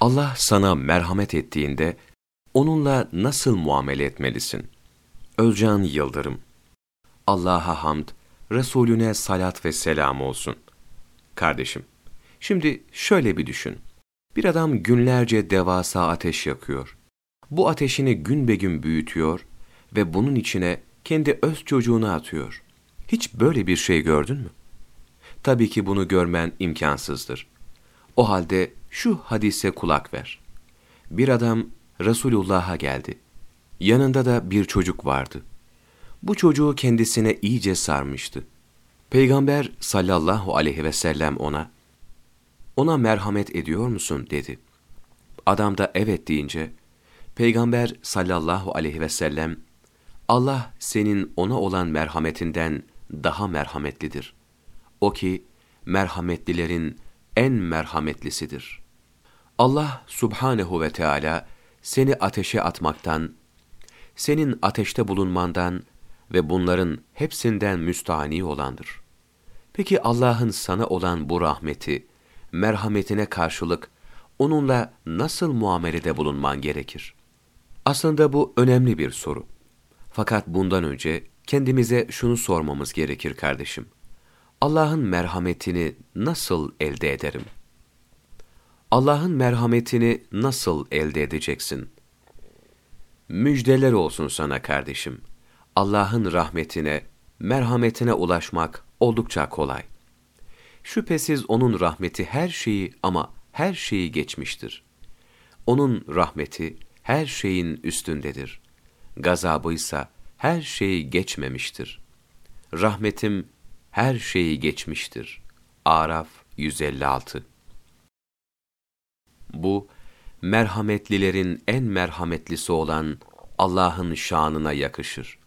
Allah sana merhamet ettiğinde onunla nasıl muamele etmelisin? Özcan Yıldırım Allah'a hamd, Resulüne salat ve selam olsun. Kardeşim, şimdi şöyle bir düşün. Bir adam günlerce devasa ateş yakıyor. Bu ateşini gün be gün büyütüyor ve bunun içine kendi öz çocuğunu atıyor. Hiç böyle bir şey gördün mü? Tabii ki bunu görmen imkansızdır. O halde şu hadise kulak ver. Bir adam Resulullah'a geldi. Yanında da bir çocuk vardı. Bu çocuğu kendisine iyice sarmıştı. Peygamber sallallahu aleyhi ve sellem ona, ona merhamet ediyor musun dedi. Adam da evet deyince, Peygamber sallallahu aleyhi ve sellem, Allah senin ona olan merhametinden daha merhametlidir. O ki, merhametlilerin en merhametlisidir. Allah subhanehu ve Teala seni ateşe atmaktan, senin ateşte bulunmandan ve bunların hepsinden müstahni olandır. Peki Allah'ın sana olan bu rahmeti, merhametine karşılık onunla nasıl muamelede bulunman gerekir? Aslında bu önemli bir soru. Fakat bundan önce kendimize şunu sormamız gerekir kardeşim. Allah'ın merhametini nasıl elde ederim? Allah'ın merhametini nasıl elde edeceksin? Müjdeler olsun sana kardeşim. Allah'ın rahmetine, merhametine ulaşmak oldukça kolay. Şüphesiz onun rahmeti her şeyi ama her şeyi geçmiştir. Onun rahmeti her şeyin üstündedir. Gazabı ise her şeyi geçmemiştir. Rahmetim her şeyi geçmiştir. Araf 156 Bu, merhametlilerin en merhametlisi olan Allah'ın şanına yakışır.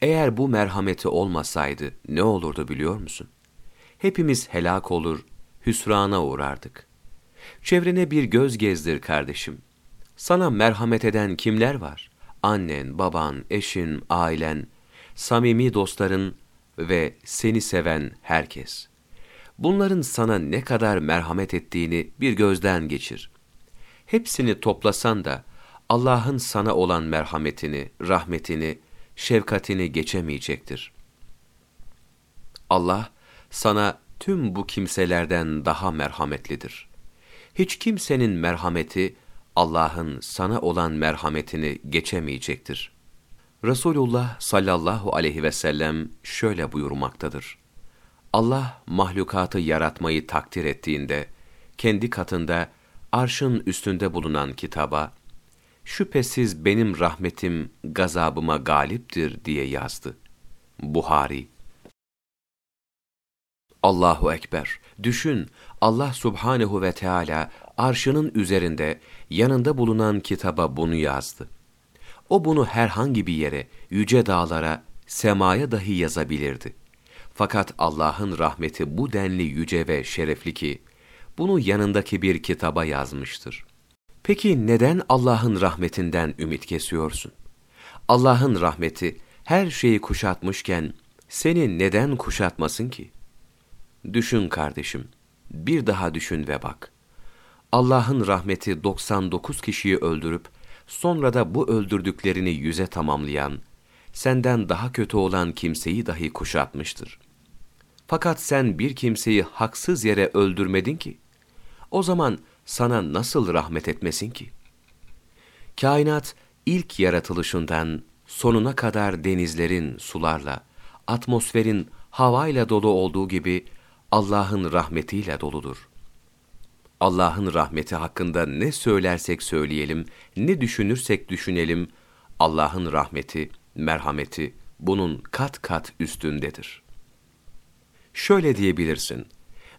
Eğer bu merhameti olmasaydı ne olurdu biliyor musun? Hepimiz helak olur, hüsrana uğrardık. Çevrene bir göz gezdir kardeşim. Sana merhamet eden kimler var? Annen, baban, eşin, ailen, samimi dostların ve seni seven herkes. Bunların sana ne kadar merhamet ettiğini bir gözden geçir. Hepsini toplasan da Allah'ın sana olan merhametini, rahmetini, şefkatini geçemeyecektir. Allah sana tüm bu kimselerden daha merhametlidir. Hiç kimsenin merhameti Allah'ın sana olan merhametini geçemeyecektir. Resulullah sallallahu aleyhi ve sellem şöyle buyurmaktadır. Allah mahlukatı yaratmayı takdir ettiğinde, kendi katında arşın üstünde bulunan kitaba, şüphesiz benim rahmetim gazabıma galiptir diye yazdı. Buhari Allahu Ekber. Düşün, Allah subhanehu ve Teala arşının üzerinde yanında bulunan kitaba bunu yazdı. O bunu herhangi bir yere, yüce dağlara, semaya dahi yazabilirdi. Fakat Allah'ın rahmeti bu denli yüce ve şerefli ki, bunu yanındaki bir kitaba yazmıştır. Peki neden Allah'ın rahmetinden ümit kesiyorsun? Allah'ın rahmeti her şeyi kuşatmışken seni neden kuşatmasın ki? Düşün kardeşim, bir daha düşün ve bak. Allah'ın rahmeti 99 kişiyi öldürüp sonra da bu öldürdüklerini yüze tamamlayan, senden daha kötü olan kimseyi dahi kuşatmıştır. Fakat sen bir kimseyi haksız yere öldürmedin ki, o zaman sana nasıl rahmet etmesin ki? Kainat ilk yaratılışından sonuna kadar denizlerin, sularla, atmosferin havayla dolu olduğu gibi Allah'ın rahmetiyle doludur. Allah'ın rahmeti hakkında ne söylersek söyleyelim, ne düşünürsek düşünelim, Allah'ın rahmeti, merhameti bunun kat kat üstündedir. Şöyle diyebilirsin,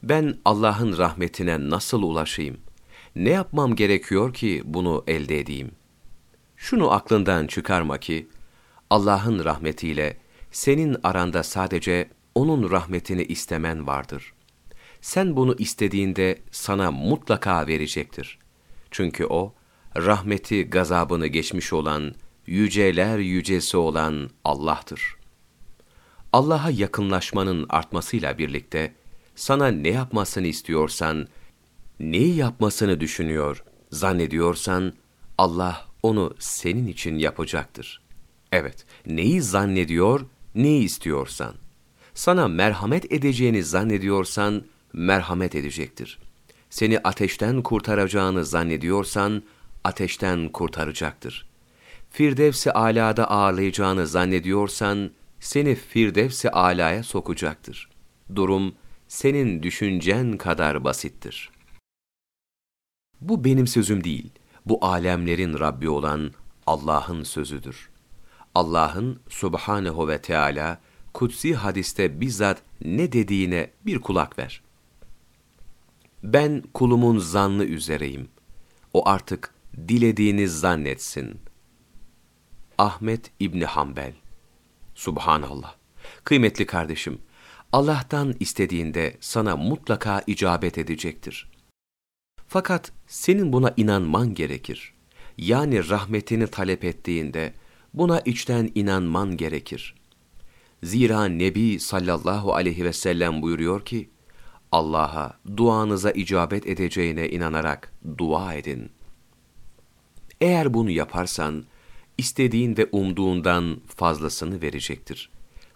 ben Allah'ın rahmetine nasıl ulaşayım? Ne yapmam gerekiyor ki bunu elde edeyim? Şunu aklından çıkarma ki, Allah'ın rahmetiyle senin aranda sadece O'nun rahmetini istemen vardır. Sen bunu istediğinde sana mutlaka verecektir. Çünkü O, rahmeti gazabını geçmiş olan, yüceler yücesi olan Allah'tır. Allah'a yakınlaşmanın artmasıyla birlikte, sana ne yapmasını istiyorsan, neyi yapmasını düşünüyor, Zannediyorsan Allah onu senin için yapacaktır. Evet, neyi zannediyor, neyi istiyorsan. Sana merhamet edeceğini zannediyorsan, merhamet edecektir. Seni ateşten kurtaracağını zannediyorsan, ateşten kurtaracaktır. Firdevs-i Ala'da ağırlayacağını zannediyorsan, seni Firdevs-i Ala'ya sokacaktır. Durum, senin düşüncen kadar basittir. Bu benim sözüm değil, bu alemlerin Rabbi olan Allah'ın sözüdür. Allah'ın subhanehu ve Teala kutsi hadiste bizzat ne dediğine bir kulak ver. Ben kulumun zannı üzereyim. O artık dilediğini zannetsin. Ahmet İbni Hanbel Subhanallah. Kıymetli kardeşim, Allah'tan istediğinde sana mutlaka icabet edecektir. Fakat senin buna inanman gerekir. Yani rahmetini talep ettiğinde buna içten inanman gerekir. Zira Nebi sallallahu aleyhi ve sellem buyuruyor ki, Allah'a duanıza icabet edeceğine inanarak dua edin. Eğer bunu yaparsan, istediğin ve umduğundan fazlasını verecektir.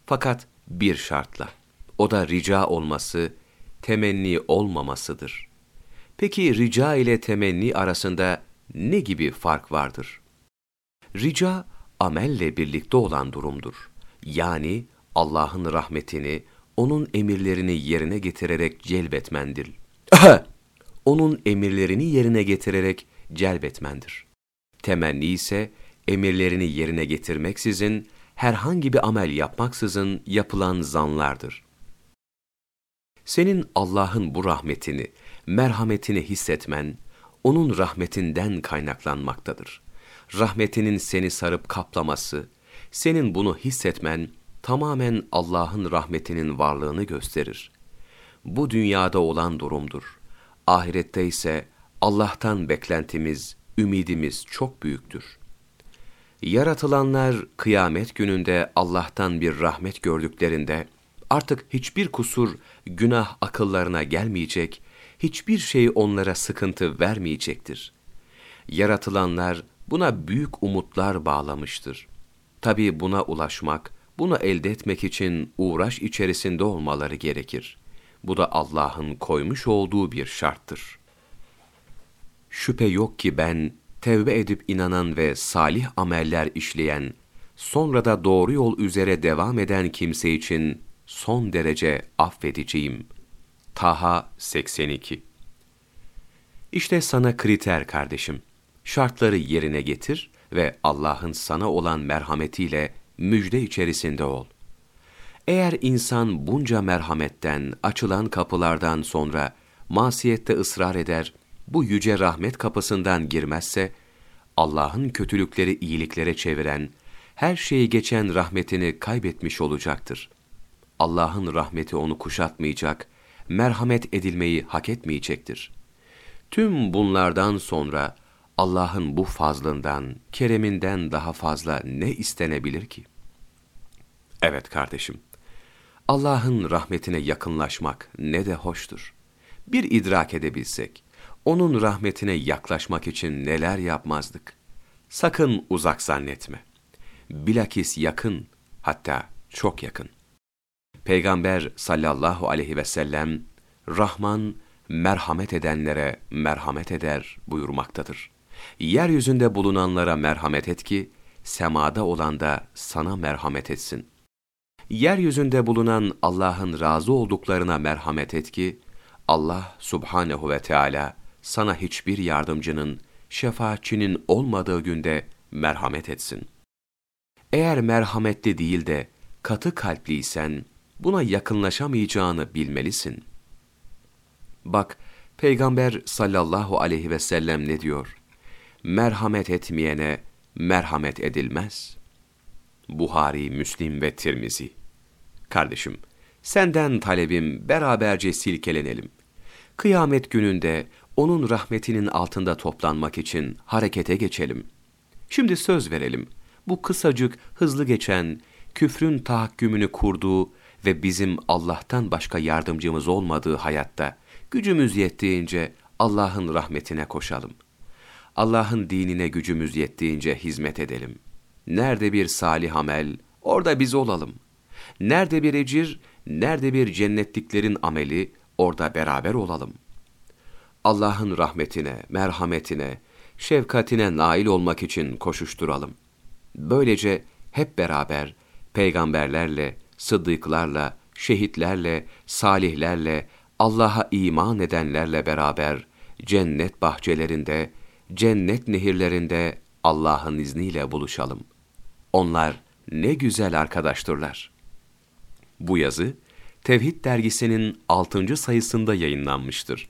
Fakat bir şartla, o da rica olması, temenni olmamasıdır. Peki rica ile temenni arasında ne gibi fark vardır? Rica, amelle birlikte olan durumdur. Yani Allah'ın rahmetini, onun emirlerini yerine getirerek celbetmendir. onun emirlerini yerine getirerek celbetmendir. Temenni ise emirlerini yerine getirmeksizin, herhangi bir amel yapmaksızın yapılan zanlardır. Senin Allah'ın bu rahmetini, merhametini hissetmen, onun rahmetinden kaynaklanmaktadır. Rahmetinin seni sarıp kaplaması, senin bunu hissetmen, tamamen Allah'ın rahmetinin varlığını gösterir. Bu dünyada olan durumdur. Ahirette ise Allah'tan beklentimiz, ümidimiz çok büyüktür. Yaratılanlar kıyamet gününde Allah'tan bir rahmet gördüklerinde artık hiçbir kusur, günah akıllarına gelmeyecek, hiçbir şey onlara sıkıntı vermeyecektir. Yaratılanlar buna büyük umutlar bağlamıştır. Tabi buna ulaşmak, bunu elde etmek için uğraş içerisinde olmaları gerekir. Bu da Allah'ın koymuş olduğu bir şarttır. Şüphe yok ki ben tevbe edip inanan ve salih ameller işleyen, sonra da doğru yol üzere devam eden kimse için son derece affedeceğim. Taha 82 İşte sana kriter kardeşim. Şartları yerine getir ve Allah'ın sana olan merhametiyle müjde içerisinde ol. Eğer insan bunca merhametten, açılan kapılardan sonra masiyette ısrar eder bu yüce rahmet kapısından girmezse, Allah'ın kötülükleri iyiliklere çeviren, her şeyi geçen rahmetini kaybetmiş olacaktır. Allah'ın rahmeti onu kuşatmayacak, merhamet edilmeyi hak etmeyecektir. Tüm bunlardan sonra Allah'ın bu fazlından, kereminden daha fazla ne istenebilir ki? Evet kardeşim, Allah'ın rahmetine yakınlaşmak ne de hoştur. Bir idrak edebilsek, onun rahmetine yaklaşmak için neler yapmazdık? Sakın uzak zannetme. Bilakis yakın, hatta çok yakın. Peygamber sallallahu aleyhi ve sellem, Rahman, merhamet edenlere merhamet eder buyurmaktadır. Yeryüzünde bulunanlara merhamet et ki, semada olan da sana merhamet etsin. Yeryüzünde bulunan Allah'ın razı olduklarına merhamet et ki, Allah subhanehu ve Teala sana hiçbir yardımcının, şefaatçinin olmadığı günde merhamet etsin. Eğer merhametli değil de katı kalpliysen, buna yakınlaşamayacağını bilmelisin. Bak, Peygamber sallallahu aleyhi ve sellem ne diyor? Merhamet etmeyene merhamet edilmez. Buhari, Müslim ve Tirmizi. Kardeşim, senden talebim beraberce silkelenelim. Kıyamet gününde onun rahmetinin altında toplanmak için harekete geçelim. Şimdi söz verelim. Bu kısacık, hızlı geçen, küfrün tahakkümünü kurduğu ve bizim Allah'tan başka yardımcımız olmadığı hayatta gücümüz yettiğince Allah'ın rahmetine koşalım. Allah'ın dinine gücümüz yettiğince hizmet edelim. Nerede bir salih amel, orada biz olalım. Nerede bir ecir, nerede bir cennetliklerin ameli, orada beraber olalım. Allah'ın rahmetine, merhametine, şefkatine nail olmak için koşuşturalım. Böylece hep beraber peygamberlerle, sıddıklarla, şehitlerle, salihlerle, Allah'a iman edenlerle beraber cennet bahçelerinde, cennet nehirlerinde Allah'ın izniyle buluşalım. Onlar ne güzel arkadaştırlar. Bu yazı Tevhid dergisinin 6. sayısında yayınlanmıştır.